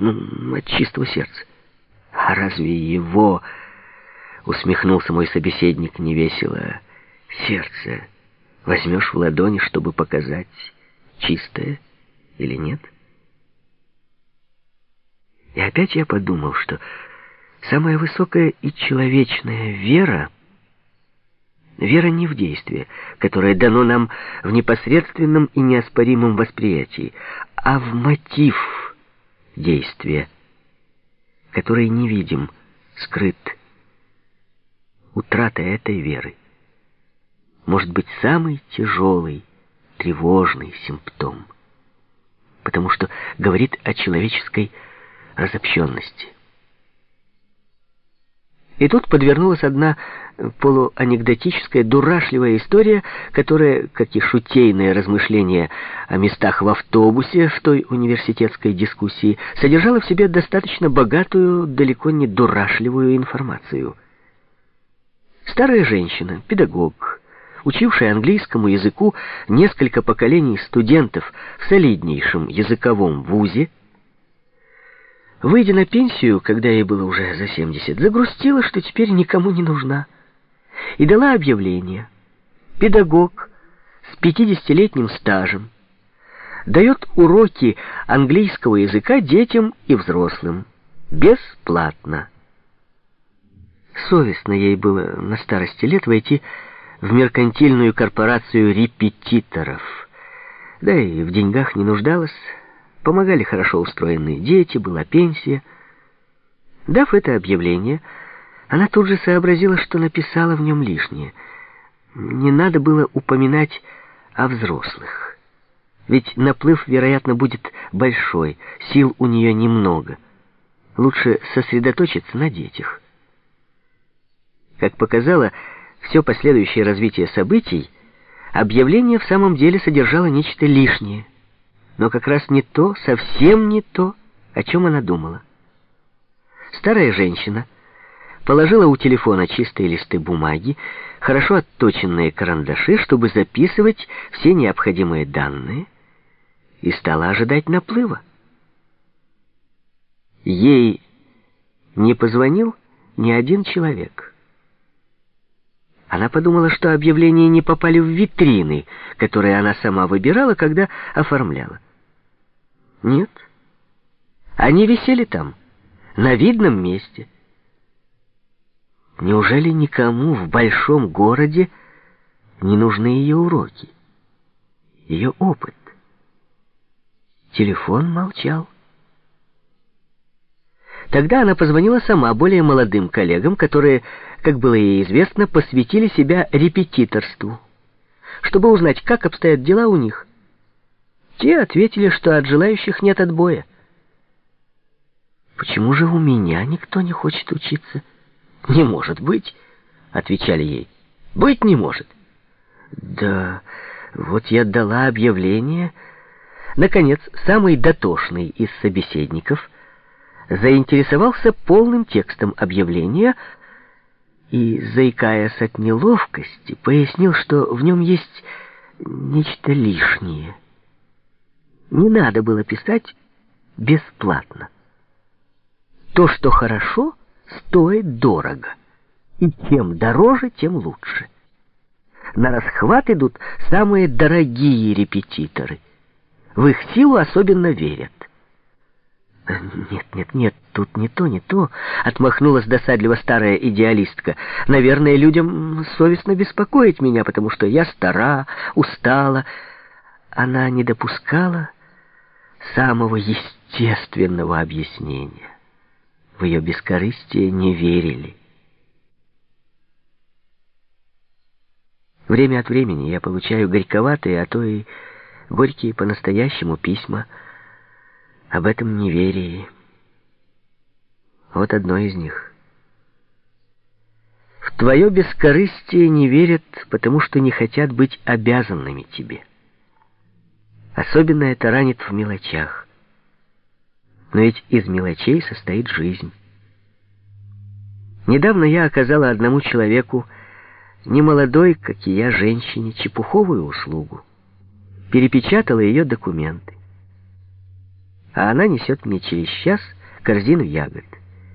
ну, от чистого сердца. А разве его, усмехнулся мой собеседник невесело, сердце возьмешь в ладони, чтобы показать, чистое или нет? И опять я подумал, что самая высокая и человечная вера — Вера не в действие, которое дано нам в непосредственном и неоспоримом восприятии, а в мотив действия, который невидим, скрыт. Утрата этой веры может быть самый тяжелый, тревожный симптом, потому что говорит о человеческой разобщенности. И тут подвернулась одна полуанекдотическая, дурашливая история, которая, как и шутейное размышление о местах в автобусе в той университетской дискуссии, содержала в себе достаточно богатую, далеко не дурашливую информацию. Старая женщина, педагог, учившая английскому языку несколько поколений студентов в солиднейшем языковом вузе, Выйдя на пенсию, когда ей было уже за 70, загрустила, что теперь никому не нужна. И дала объявление. Педагог с 50-летним стажем дает уроки английского языка детям и взрослым. Бесплатно. Совестно ей было на старости лет войти в меркантильную корпорацию репетиторов. Да и в деньгах не нуждалась, Помогали хорошо устроенные дети, была пенсия. Дав это объявление, она тут же сообразила, что написала в нем лишнее. Не надо было упоминать о взрослых. Ведь наплыв, вероятно, будет большой, сил у нее немного. Лучше сосредоточиться на детях. Как показало все последующее развитие событий, объявление в самом деле содержало нечто лишнее — но как раз не то, совсем не то, о чем она думала. Старая женщина положила у телефона чистые листы бумаги, хорошо отточенные карандаши, чтобы записывать все необходимые данные, и стала ожидать наплыва. Ей не позвонил ни один человек. Она подумала, что объявления не попали в витрины, которые она сама выбирала, когда оформляла. Нет. Они висели там, на видном месте. Неужели никому в большом городе не нужны ее уроки, ее опыт? Телефон молчал. Тогда она позвонила сама более молодым коллегам, которые, как было ей известно, посвятили себя репетиторству, чтобы узнать, как обстоят дела у них. Те ответили, что от желающих нет отбоя. «Почему же у меня никто не хочет учиться?» «Не может быть», — отвечали ей. «Быть не может». «Да, вот я дала объявление». Наконец, самый дотошный из собеседников заинтересовался полным текстом объявления и, заикаясь от неловкости, пояснил, что в нем есть нечто лишнее — не надо было писать бесплатно. То, что хорошо, стоит дорого. И чем дороже, тем лучше. На расхват идут самые дорогие репетиторы. В их силу особенно верят. «Нет, нет, нет, тут не то, не то», — отмахнулась досадливо старая идеалистка. «Наверное, людям совестно беспокоить меня, потому что я стара, устала». Она не допускала самого естественного объяснения. В ее бескорыстие не верили. Время от времени я получаю горьковатые, а то и горькие по-настоящему письма об этом неверии. Вот одно из них. В твое бескорыстие не верят, потому что не хотят быть обязанными тебе. Особенно это ранит в мелочах. Но ведь из мелочей состоит жизнь. Недавно я оказала одному человеку, немолодой, как и я, женщине, чепуховую услугу. Перепечатала ее документы. а она несет мне через час корзину ягод.